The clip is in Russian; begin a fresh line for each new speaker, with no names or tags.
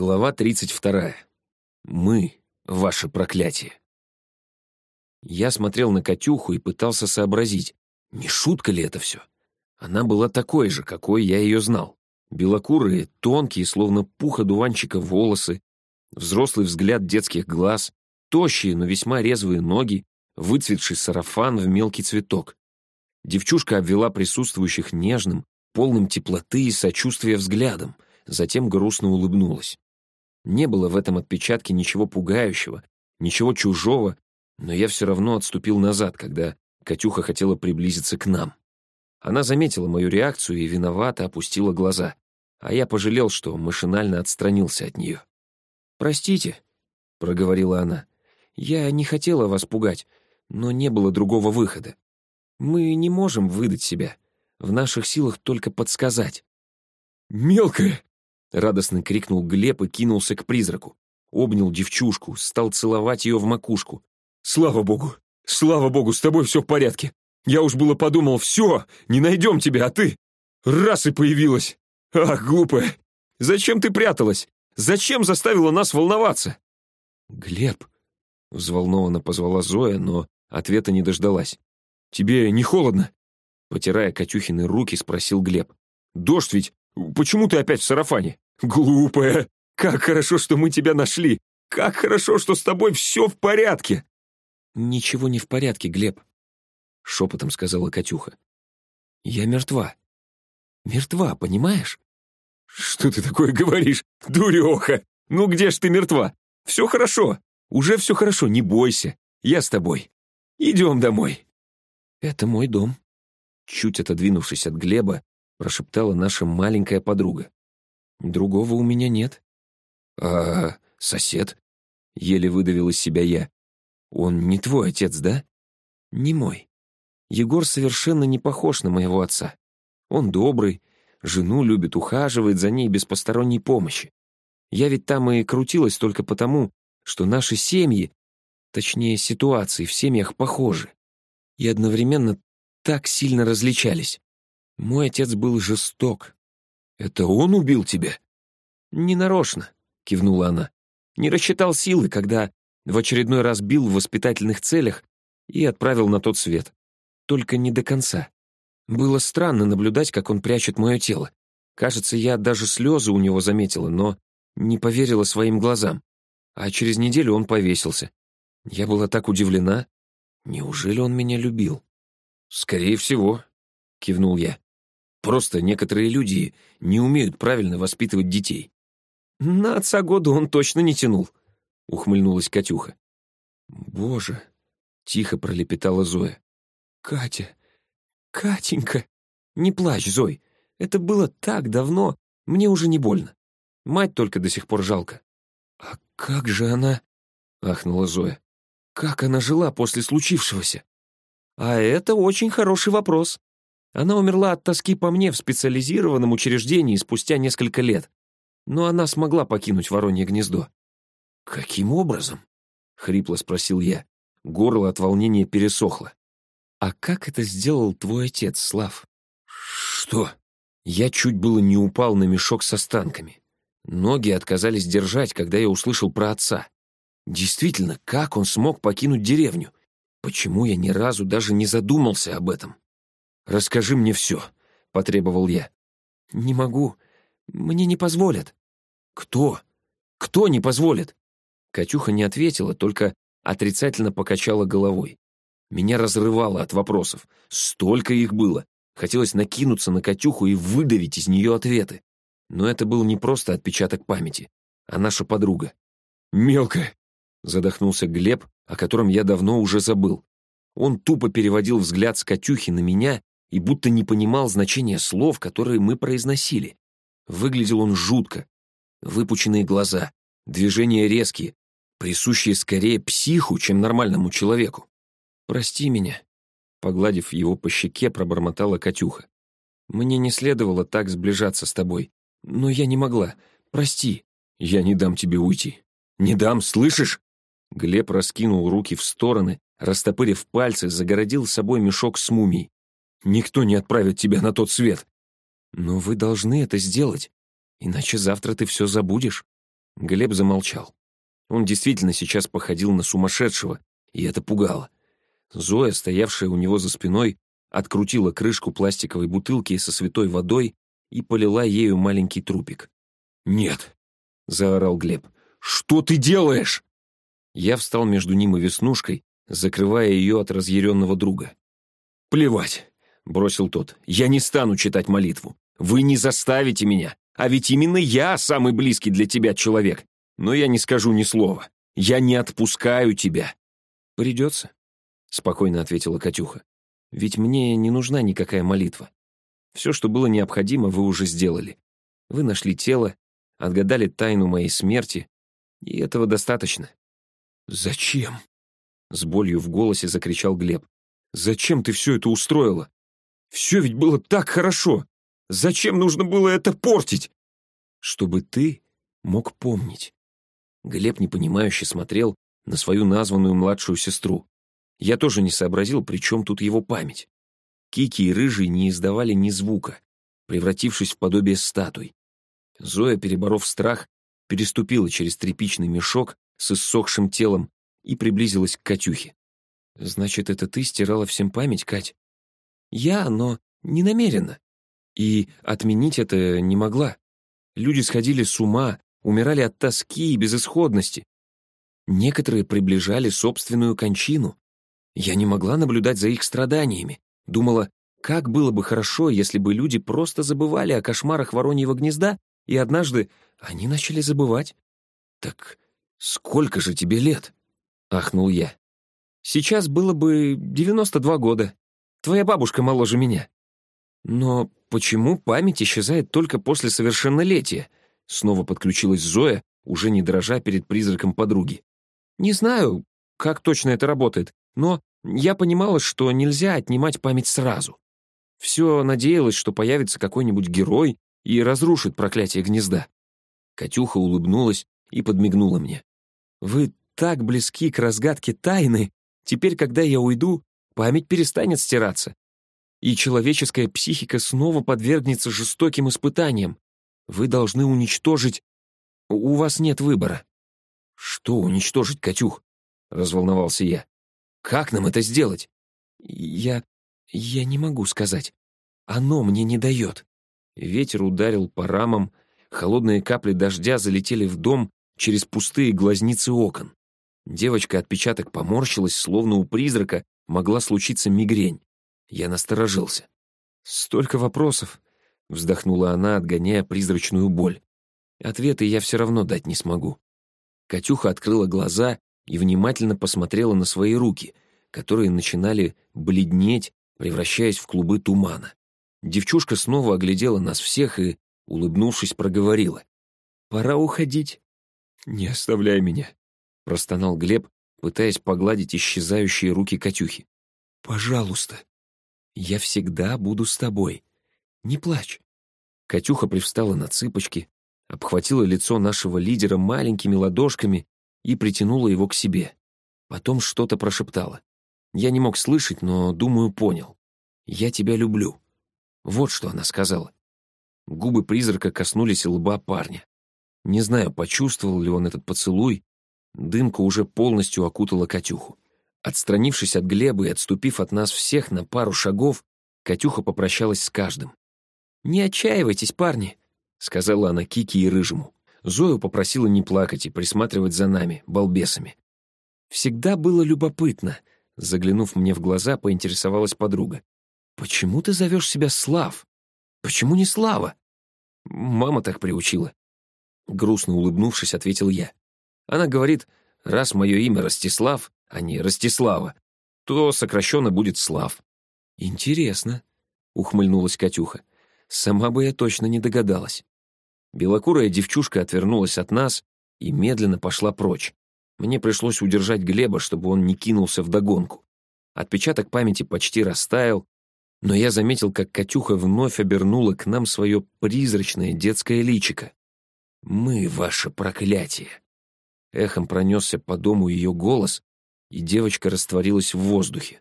Глава 32. Мы — ваше проклятие. Я смотрел на Катюху и пытался сообразить, не шутка ли это все? Она была такой же, какой я ее знал. Белокурые, тонкие, словно пух одуванчика волосы, взрослый взгляд детских глаз, тощие, но весьма резвые ноги, выцветший сарафан в мелкий цветок. Девчушка обвела присутствующих нежным, полным теплоты и сочувствия взглядом — затем грустно улыбнулась. Не было в этом отпечатке ничего пугающего, ничего чужого, но я все равно отступил назад, когда Катюха хотела приблизиться к нам. Она заметила мою реакцию и виновато опустила глаза, а я пожалел, что машинально отстранился от нее. «Простите», — проговорила она, — «я не хотела вас пугать, но не было другого выхода. Мы не можем выдать себя. В наших силах только подсказать».
«Мелкая!»
— радостно крикнул Глеб и кинулся к призраку. Обнял девчушку, стал целовать ее в макушку.
«Слава богу! Слава богу, с тобой все в порядке! Я уж было подумал, все, не найдем тебя, а ты... Раз и появилась! Ах, глупая! Зачем ты пряталась? Зачем заставила нас волноваться?»
«Глеб!» — взволнованно позвала Зоя, но ответа не дождалась.
«Тебе не холодно?»
Потирая Катюхины руки, спросил Глеб.
«Дождь ведь Почему ты опять в сарафане? Глупая! Как хорошо, что мы тебя нашли! Как хорошо, что с тобой все в порядке!»
«Ничего не в порядке, Глеб», — шепотом сказала Катюха. «Я мертва. Мертва, понимаешь?»
«Что ты такое говоришь, дуреха? Ну где ж ты мертва? Все хорошо. Уже все хорошо, не бойся. Я с тобой. Идем домой».
«Это мой дом». Чуть отодвинувшись от Глеба, прошептала наша маленькая подруга. «Другого у меня нет».
«А сосед?»
— еле выдавил из себя я. «Он не твой отец, да?» «Не мой. Егор совершенно не похож на моего отца. Он добрый, жену любит, ухаживает за ней без посторонней помощи. Я ведь там и крутилась только потому, что наши семьи, точнее ситуации в семьях похожи и одновременно так сильно различались. Мой отец был жесток.
Это он убил тебя?
Ненарочно, кивнула она. Не рассчитал силы, когда в очередной раз бил в воспитательных целях и отправил на тот свет. Только не до конца. Было странно наблюдать, как он прячет мое тело. Кажется, я даже слезы у него заметила, но не поверила своим глазам. А через неделю он повесился. Я была так удивлена. Неужели он меня любил?
«Скорее всего», — кивнул я. Просто некоторые люди не умеют правильно воспитывать детей.
«На отца года он точно не тянул», — ухмыльнулась Катюха. «Боже!» — тихо пролепетала Зоя. «Катя! Катенька! Не плачь, Зой! Это было так давно, мне уже не больно. Мать только до сих пор жалко». «А как же она?» — ахнула Зоя. «Как она жила после случившегося?» «А это очень хороший вопрос», она умерла от тоски по мне в специализированном учреждении спустя несколько лет. Но она смогла покинуть Воронье гнездо.
«Каким образом?»
— хрипло спросил я. Горло от волнения пересохло. «А как это сделал твой отец, Слав?»
«Что?»
Я чуть было не упал на мешок с останками. Ноги отказались держать, когда я услышал про отца. Действительно, как он смог покинуть деревню? Почему я ни разу даже не задумался об этом? «Расскажи мне все», — потребовал я. «Не могу. Мне не позволят». «Кто? Кто не позволит?» Катюха не ответила, только отрицательно покачала головой. Меня разрывало от вопросов. Столько их было. Хотелось накинуться на Катюху и выдавить из нее ответы. Но это был не просто отпечаток памяти, а наша подруга.
«Мелкая!»
— задохнулся Глеб, о котором я давно уже забыл. Он тупо переводил взгляд с Катюхи на меня и будто не понимал значения слов, которые мы произносили. Выглядел он жутко. Выпученные глаза, движения резкие, присущие скорее психу, чем нормальному человеку. «Прости меня», — погладив его по щеке, пробормотала Катюха. «Мне не следовало так сближаться с тобой, но я не могла. Прости».
«Я не дам тебе уйти. Не дам, слышишь?»
Глеб раскинул руки в стороны, растопырив пальцы, загородил собой мешок с мумией.
Никто не отправит тебя на тот свет.
Но вы должны это сделать, иначе завтра ты все забудешь. Глеб замолчал. Он действительно сейчас походил на сумасшедшего, и это пугало. Зоя, стоявшая у него за спиной, открутила крышку пластиковой бутылки со святой водой и полила ею маленький трупик.
«Нет!» — заорал Глеб. «Что ты делаешь?»
Я встал между ним и Веснушкой, закрывая ее от разъяренного друга.
«Плевать!» — бросил тот. «Я не стану читать молитву. Вы не заставите меня. А ведь именно я самый близкий для тебя человек. Но я не скажу ни слова. Я не отпускаю тебя».
«Придется», — спокойно ответила Катюха. «Ведь мне не нужна никакая молитва. Все, что было необходимо, вы уже сделали. Вы нашли тело, отгадали тайну моей смерти, и этого достаточно».
«Зачем?»
— с болью в голосе закричал Глеб.
«Зачем ты все это устроила? Все ведь было так хорошо. Зачем нужно было это портить?»
«Чтобы ты мог помнить». Глеб непонимающе смотрел на свою названную младшую сестру. Я тоже не сообразил, при чем тут его память. Кики и Рыжий не издавали ни звука, превратившись в подобие статуй. Зоя, переборов страх, переступила через тряпичный мешок с иссохшим телом и приблизилась к Катюхе. «Значит, это ты стирала всем память, Кать?» «Я, но не намеренно. И отменить это не могла. Люди сходили с ума, умирали от тоски и безысходности. Некоторые приближали собственную кончину. Я не могла наблюдать за их страданиями. Думала, как было бы хорошо, если бы люди просто забывали о кошмарах Вороньего гнезда, и однажды они начали забывать. «Так сколько же тебе лет?» — ахнул я. «Сейчас было бы 92 года. Твоя бабушка моложе меня». «Но почему память исчезает только после совершеннолетия?» Снова подключилась Зоя, уже не дрожа перед призраком подруги. «Не знаю, как точно это работает, но я понимала, что нельзя отнимать память сразу. Все надеялась, что появится какой-нибудь герой и разрушит проклятие гнезда». Катюха улыбнулась и подмигнула мне. «Вы так близки к разгадке тайны. Теперь, когда я уйду, память перестанет стираться. И человеческая психика снова подвергнется жестоким испытаниям. Вы должны уничтожить... У вас нет выбора». «Что уничтожить, Катюх?» — разволновался я. «Как нам это сделать?» «Я... я не могу сказать. Оно мне не дает». Ветер ударил по рамам, холодные капли дождя залетели в дом через пустые глазницы окон. Девочка-отпечаток поморщилась, словно у призрака могла случиться мигрень. Я насторожился. «Столько вопросов. — вздохнула она, отгоняя призрачную боль. «Ответы я все равно дать не смогу». Катюха открыла глаза и внимательно посмотрела на свои руки, которые начинали бледнеть, превращаясь в клубы тумана. Девчушка снова оглядела нас всех и, улыбнувшись, проговорила. «Пора уходить». «Не оставляй меня», — простонал Глеб, пытаясь погладить исчезающие руки Катюхи. «Пожалуйста, я всегда буду с тобой. Не плачь». Катюха привстала на цыпочки, обхватила лицо нашего лидера маленькими ладошками и притянула его к себе. Потом что-то прошептала. Я не мог слышать, но, думаю, понял. «Я тебя люблю». Вот что она сказала. Губы призрака коснулись лба парня. Не знаю, почувствовал ли он этот поцелуй. Дымка уже полностью окутала Катюху. Отстранившись от Глеба и отступив от нас всех на пару шагов, Катюха попрощалась с каждым. «Не отчаивайтесь, парни», — сказала она Кики и Рыжему. Зою попросила не плакать и присматривать за нами, балбесами. «Всегда было любопытно», — заглянув мне в глаза, поинтересовалась подруга. «Почему ты зовешь себя Слав? Почему не Слава?» «Мама так приучила». Грустно улыбнувшись, ответил я. Она говорит, раз мое имя Ростислав, а не Ростислава, то сокращенно будет Слав. «Интересно», — ухмыльнулась Катюха. Сама бы я точно не догадалась. Белокурая девчушка отвернулась от нас и медленно пошла прочь. Мне пришлось удержать Глеба, чтобы он не кинулся в догонку. Отпечаток памяти почти растаял, но я заметил, как Катюха вновь обернула к нам свое призрачное детское личико. «Мы — ваше проклятие!» Эхом пронесся по дому ее голос, и девочка растворилась в воздухе.